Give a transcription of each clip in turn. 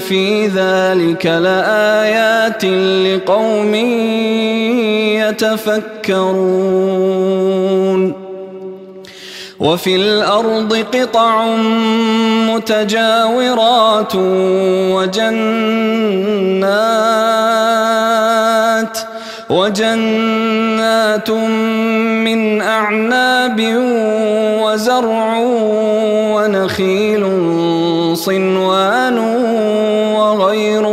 في ذلك لآيات لقوم يتفكرون وفي الأرض قطع متجاورات وجنات وجنات من أعناب وزرع ونخيل صنوان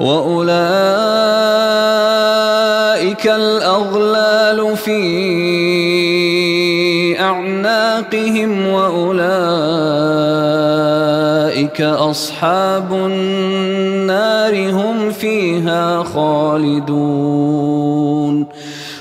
وأولئك الأغلال في أعناقهم وأولئك أصحاب النار هم فيها خالدون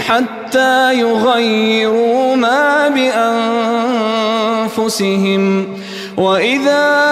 حتى يغيروا ما بأنفسهم وإذا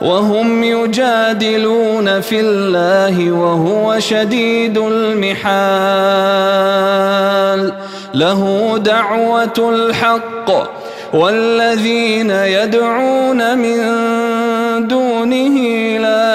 وهم يجادلون في الله وهو شديد المحال. له دعوة الحق والذين يدعون من دونه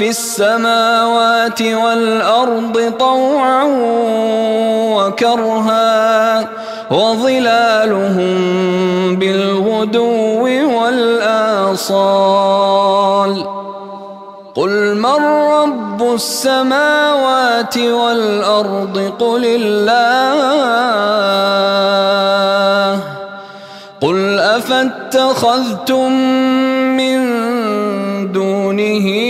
في السماوات والأرض طوعا وكرها وظلالهم بالغدو والآصال قل من رب السماوات والأرض قل الله قل أفاتخذتم من دونه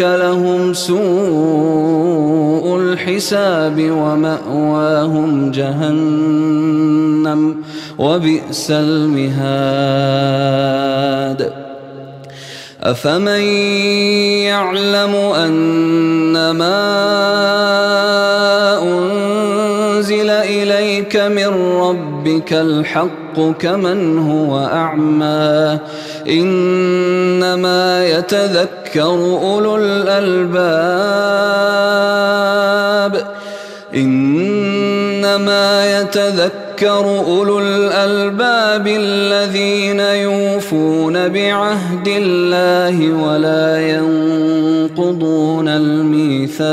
لهم سوء الحساب ومأواهم جهنم وبئس المهاد. أفمن يعلم أن ما أنزل إليك من ربك الحق كمن هو أعمى. إنما يتذكر أولو الألباب. إنما يتذكر أولو الألباب الذين يوفون بعهد الله ولا ينقضون الميثاق.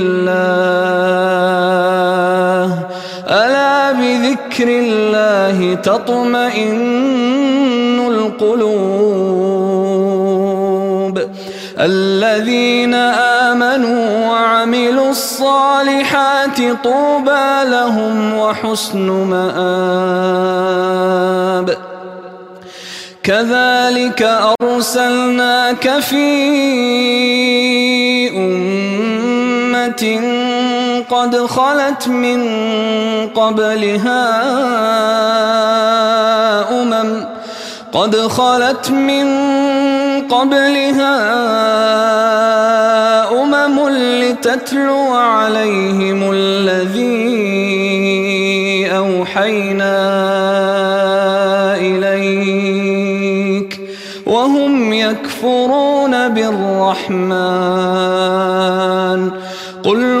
تطمئن القلوب. الذين آمنوا وعملوا الصالحات طوبى لهم وحسن مآب. كذلك أرسلناك في أمة قد خلت من قبلها أمم قد خلت من قبلها أمم لتتلو عليهم الذي أوحينا إليك وهم يكفرون بالرحمن. قل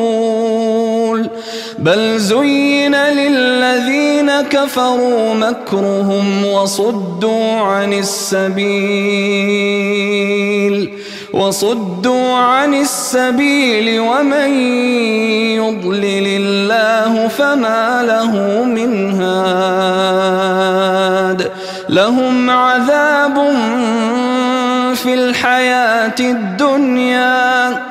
بل زين للذين كفروا مكرهم وصدوا عن السبيل وصدوا عن السبيل ومن يضلل الله فما له من هاد. لهم عذاب في الحياة الدنيا.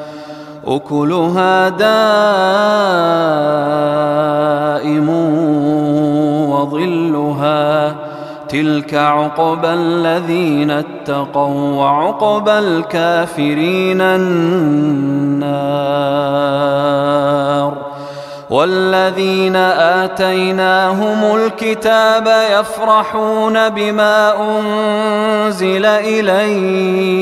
أكلها دائم وظلها تلك عقبى الذين اتقوا وعقبى الكافرين النار والذين آتيناهم الكتاب يفرحون بما أنزل إليك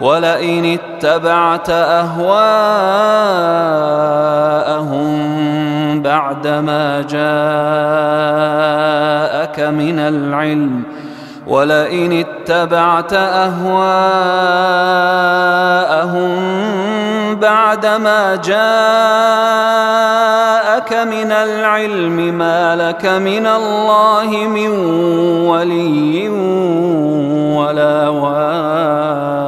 ولئن اتبعت أهواءهم بعدما جاءك من العلم ولئن اتبعت أهواءهم بعدما جاءك من العلم ما لك من الله من ولي ولا ولا